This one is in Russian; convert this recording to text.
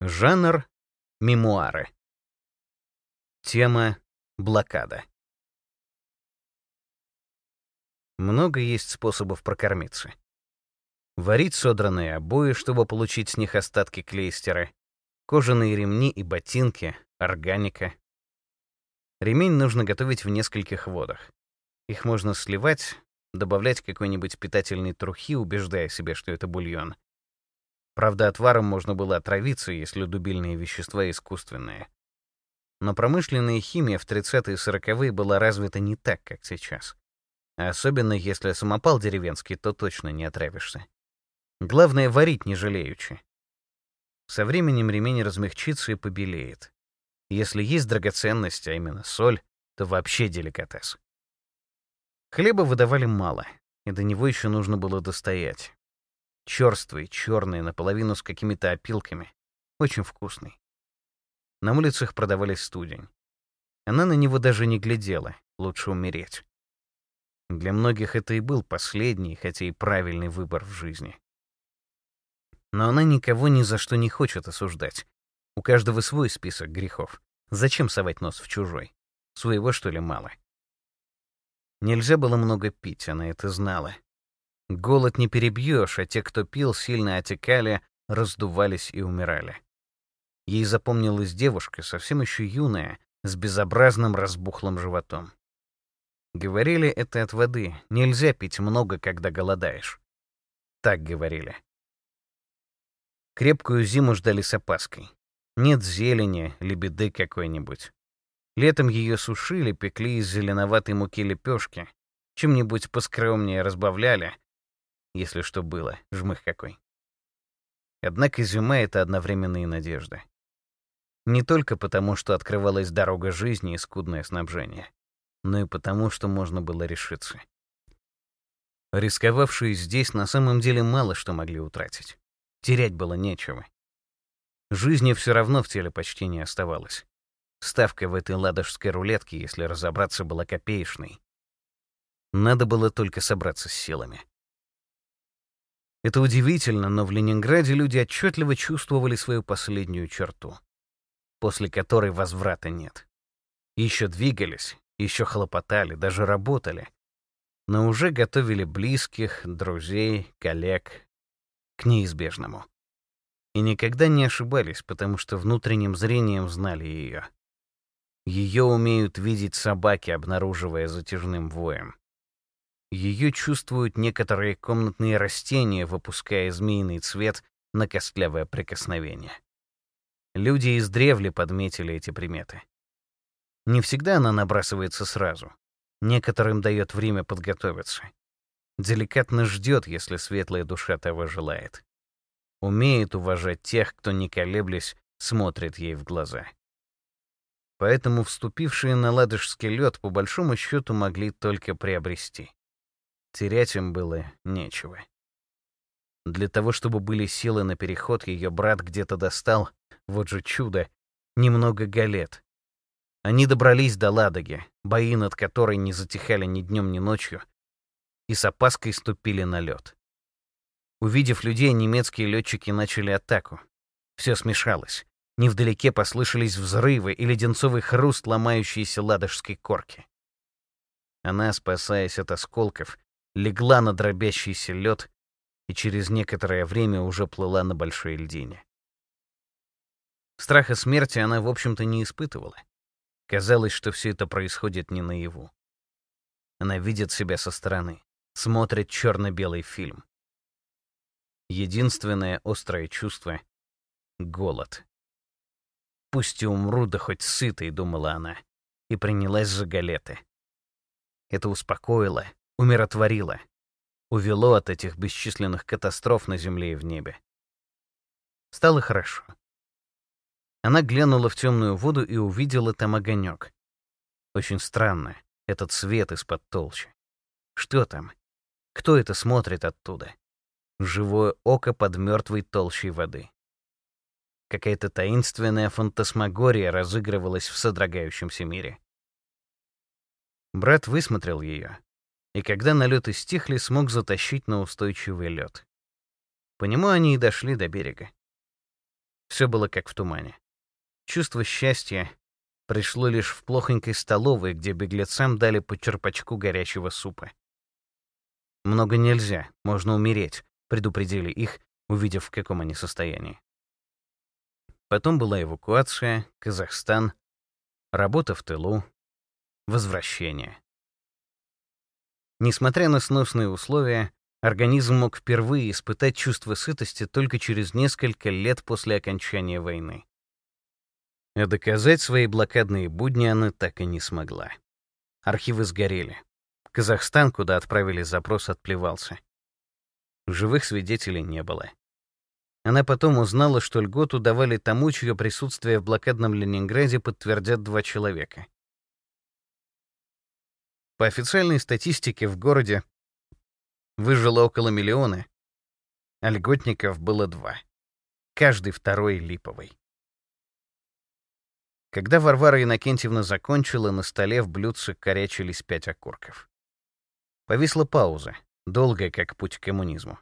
Жанр — мемуары. Тема — блокада. Много есть способов прокормиться. Варить содранные обои, чтобы получить с них остатки клейстера, кожаные ремни и ботинки, органика. Ремень нужно готовить в нескольких водах. Их можно сливать, добавлять какой-нибудь питательной трухи, убеждая себя, что это бульон. Правда, отваром можно было отравиться, если дубильные вещества искусственные. Но промышленная химия в 30-е и 40-е была развита не так, как сейчас. Особенно если самопал деревенский, то точно не отравишься. Главное — варить не жалеючи. Со временем ремень размягчится и побелеет. Если есть драгоценность, а именно соль, то вообще деликатес. Хлеба выдавали мало, и до него еще нужно было достоять. Черствый, черный, наполовину с какими-то опилками. Очень вкусный. На улицах продавались студень. Она на него даже не глядела, лучше умереть. Для многих это и был последний, хотя и правильный выбор в жизни. Но она никого ни за что не хочет осуждать. У каждого свой список грехов. Зачем совать нос в чужой? Своего, что ли, мало? Нельзя было много пить, она это знала. Голод не перебьешь, а те, кто пил, сильно отекали, раздувались и умирали. Ей запомнилась девушка, совсем еще юная, с безобразным разбухлым животом. Говорили это от воды. Нельзя пить много, когда голодаешь. Так говорили. Крепкую зиму ждали с опаской. Нет зелени, лебеды какой-нибудь. Летом ее сушили, пекли из зеленоватой муки лепешки, чем-нибудь поскромнее разбавляли, если что было, жмых какой. Однако зима — это одновременно и надежда. Не только потому, что открывалась дорога жизни и скудное снабжение, но и потому, что можно было решиться. Рисковавшие здесь на самом деле мало что могли утратить. Терять было нечего. Жизни все равно в теле почти не оставалось. Ставка в этой ладожской рулетке, если разобраться, была копеечной. Надо было только собраться с силами. Это удивительно, но в Ленинграде люди отчетливо чувствовали свою последнюю черту, после которой возврата нет. Еще двигались, еще хлопотали, даже работали, но уже готовили близких, друзей, коллег к неизбежному. И никогда не ошибались, потому что внутренним зрением знали ее. Ее умеют видеть собаки, обнаруживая затяжным воем. Ее чувствуют некоторые комнатные растения, выпуская змеиный цвет на костлявое прикосновение. Люди издревле подметили эти приметы. Не всегда она набрасывается сразу. Некоторым дает время подготовиться. Деликатно ждет, если светлая душа того желает. Умеет уважать тех, кто, не колеблясь, смотрит ей в глаза. Поэтому вступившие на ладожский лед по большому счету могли только приобрести. Терять им было нечего. Для того, чтобы были силы на переход, ее брат где-то достал, вот же чудо, немного галет. Они добрались до Ладоги, бои над которой не затихали ни днем, ни ночью, и с опаской ступили на лед. Увидев людей, немецкие летчики начали атаку. Все смешалось. Невдалеке послышались взрывы и леденцовый хруст ломающейся ладожской корки. Она, спасаясь от осколков, легла на дробящийся лед и через некоторое время уже плыла на большой льдине. Страха смерти она, в общем-то, не испытывала. Казалось, что все это происходит не наяву. Она видит себя со стороны, смотрит черно-белый фильм. Единственное острое чувство — голод. «Пусть и умру, да хоть сытой», — думала она, и принялась за галеты. Это успокоило, умиротворило, увело от этих бесчисленных катастроф на земле и в небе. Стало хорошо. Она глянула в темную воду и увидела там огонек. Очень странно, этот свет из-под толщи. Что там? Кто это смотрит оттуда? Живое око под мертвой толщей воды. Какая-то таинственная фантасмагория разыгрывалась в содрогающемся мире. Брат высмотрел ее, и когда налеты стихли, смог затащить на устойчивый лед. По нему они и дошли до берега. Все было как в тумане. Чувство счастья пришло лишь в плохонькой столовой, где беглецам дали по черпачку горячего супа. «Много нельзя, можно умереть», — предупредили их, увидев, в каком они состоянии. Потом была эвакуация, Казахстан, работа в тылу, возвращение. Несмотря на сносные условия, организм мог впервые испытать чувство сытости только через несколько лет после окончания войны. А доказать свои блокадные будни она так и не смогла. Архивы сгорели. Казахстан, куда отправили запрос, отплевался. Живых свидетелей не было. Она потом узнала, что льготу давали тому, чье присутствие в блокадном Ленинграде подтвердят два человека. По официальной статистике в городе выжило около миллиона, а льготников было два. Каждый второй липовый. Когда Варвара Иннокентьевна закончила, на столе в блюдце корячились пять окурков. Повисла пауза, долгая, как путь к коммунизму.